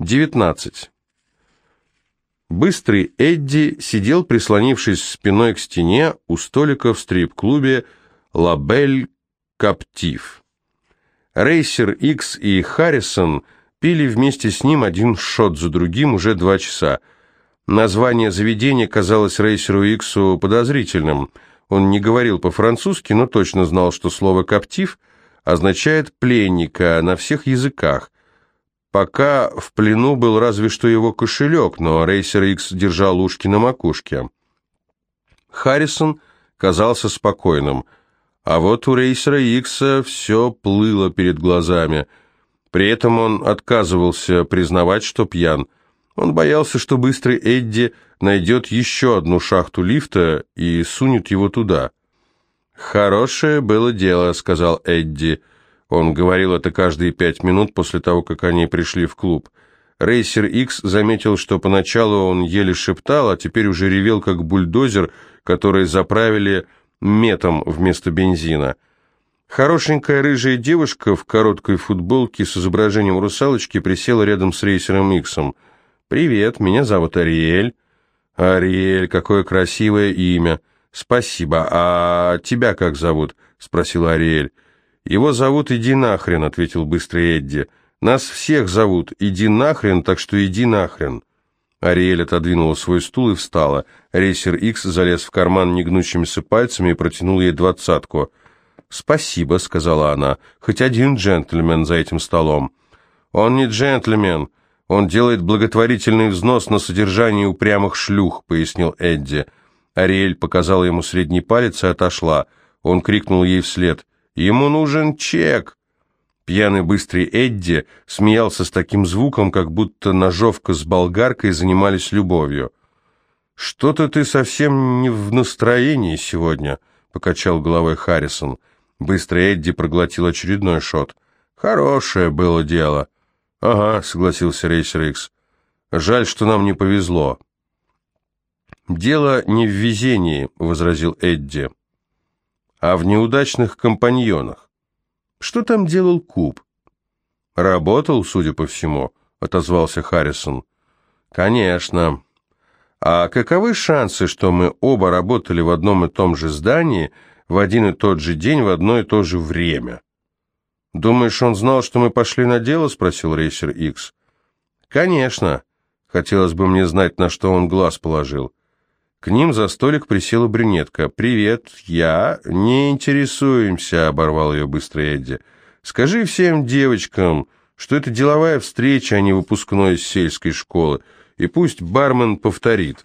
19. Быстрый Эдди сидел, прислонившись спиной к стене у столика в стрип-клубе «Лабель Каптив». Рейсер Икс и Харрисон пили вместе с ним один шот за другим уже два часа. Название заведения казалось Рейсеру Иксу подозрительным. Он не говорил по-французски, но точно знал, что слово «каптив» означает «пленника» на всех языках – Пока в плену был разве что его кошелек, но Рейсер Икс держал ушки на макушке. Харрисон казался спокойным, а вот у Рейсера Икса все плыло перед глазами. При этом он отказывался признавать, что пьян. Он боялся, что быстрый Эдди найдет еще одну шахту лифта и сунет его туда. «Хорошее было дело», — сказал Эдди, — он говорил это каждые пять минут после того, как они пришли в клуб. Рейсер Икс заметил, что поначалу он еле шептал, а теперь уже ревел, как бульдозер, который заправили метом вместо бензина. Хорошенькая рыжая девушка в короткой футболке с изображением русалочки присела рядом с рейсером Иксом. «Привет, меня зовут Ариэль». «Ариэль, какое красивое имя». «Спасибо. А тебя как зовут?» — спросила Ариэль. «Его зовут Иди нахрен», — ответил быстрый Эдди. «Нас всех зовут Иди нахрен, так что иди нахрен». Ариэль отодвинула свой стул и встала. Рейсер Икс залез в карман негнущимися пальцами и протянул ей двадцатку. «Спасибо», — сказала она, — «хоть один джентльмен за этим столом». «Он не джентльмен, он делает благотворительный взнос на содержание упрямых шлюх», — пояснил Эдди. Ариэль показала ему средний палец и отошла. Он крикнул ей вслед. Ему нужен чек!» Пьяный быстрый Эдди смеялся с таким звуком, как будто ножовка с болгаркой занимались любовью. «Что-то ты совсем не в настроении сегодня», — покачал головой Харрисон. Быстрый Эдди проглотил очередной шот. «Хорошее было дело». «Ага», — согласился Рейсер Икс. «Жаль, что нам не повезло». «Дело не в везении», — возразил Эдди а в неудачных компаньонах. Что там делал Куб? Работал, судя по всему, отозвался Харрисон. Конечно. А каковы шансы, что мы оба работали в одном и том же здании в один и тот же день в одно и то же время? Думаешь, он знал, что мы пошли на дело, спросил рейсер Икс. Конечно. Хотелось бы мне знать, на что он глаз положил. К ним за столик присела брюнетка. «Привет, я...» «Не интересуемся», — оборвал ее быстро Эдди. «Скажи всем девочкам, что это деловая встреча, а не выпускной из сельской школы, и пусть бармен повторит».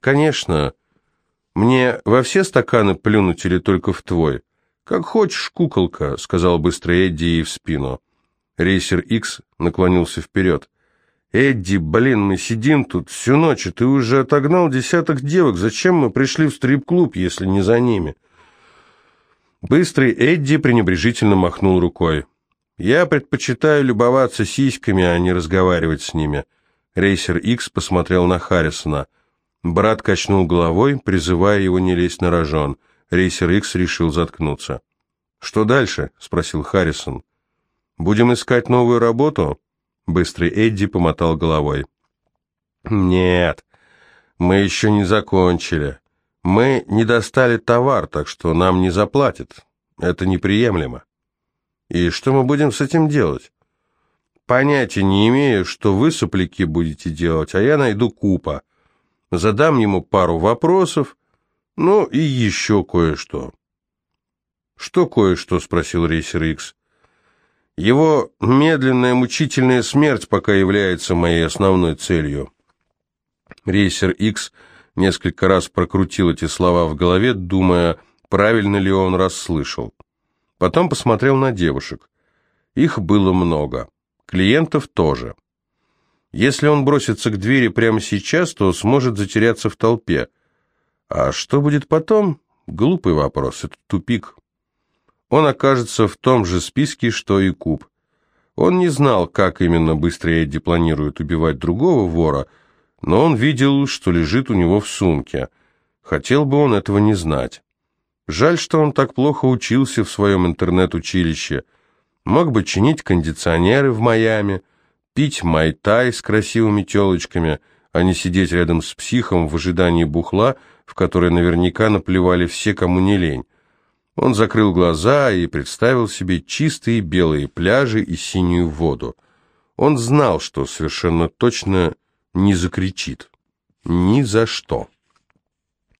«Конечно. Мне во все стаканы плюнуть или только в твой?» «Как хочешь, куколка», — сказал быстро Эдди ей в спину. Рейсер Икс наклонился вперед. «Эдди, блин, мы сидим тут всю ночь, и ты уже отогнал десяток девок. Зачем мы пришли в стрип-клуб, если не за ними?» Быстрый Эдди пренебрежительно махнул рукой. «Я предпочитаю любоваться сиськами, а не разговаривать с ними». Рейсер Икс посмотрел на Харрисона. Брат качнул головой, призывая его не лезть на рожон. Рейсер Икс решил заткнуться. «Что дальше?» — спросил Харрисон. «Будем искать новую работу?» Быстрый Эдди помотал головой. «Нет, мы еще не закончили. Мы не достали товар, так что нам не заплатят. Это неприемлемо. И что мы будем с этим делать? Понятия не имею, что вы, сопляки, будете делать, а я найду Купа. Задам ему пару вопросов, ну и еще кое-что». «Что кое-что?» — спросил рейсер Икс. Его медленная мучительная смерть пока является моей основной целью. Рейсер X несколько раз прокрутил эти слова в голове, думая, правильно ли он расслышал. Потом посмотрел на девушек. Их было много. Клиентов тоже. Если он бросится к двери прямо сейчас, то сможет затеряться в толпе. А что будет потом? Глупый вопрос, это тупик он окажется в том же списке, что и Куб. Он не знал, как именно быстро Эдди планирует убивать другого вора, но он видел, что лежит у него в сумке. Хотел бы он этого не знать. Жаль, что он так плохо учился в своем интернет-училище. Мог бы чинить кондиционеры в Майами, пить майтай с красивыми телочками, а не сидеть рядом с психом в ожидании бухла, в которое наверняка наплевали все, кому не лень. Он закрыл глаза и представил себе чистые белые пляжи и синюю воду. Он знал, что совершенно точно не закричит. Ни за что.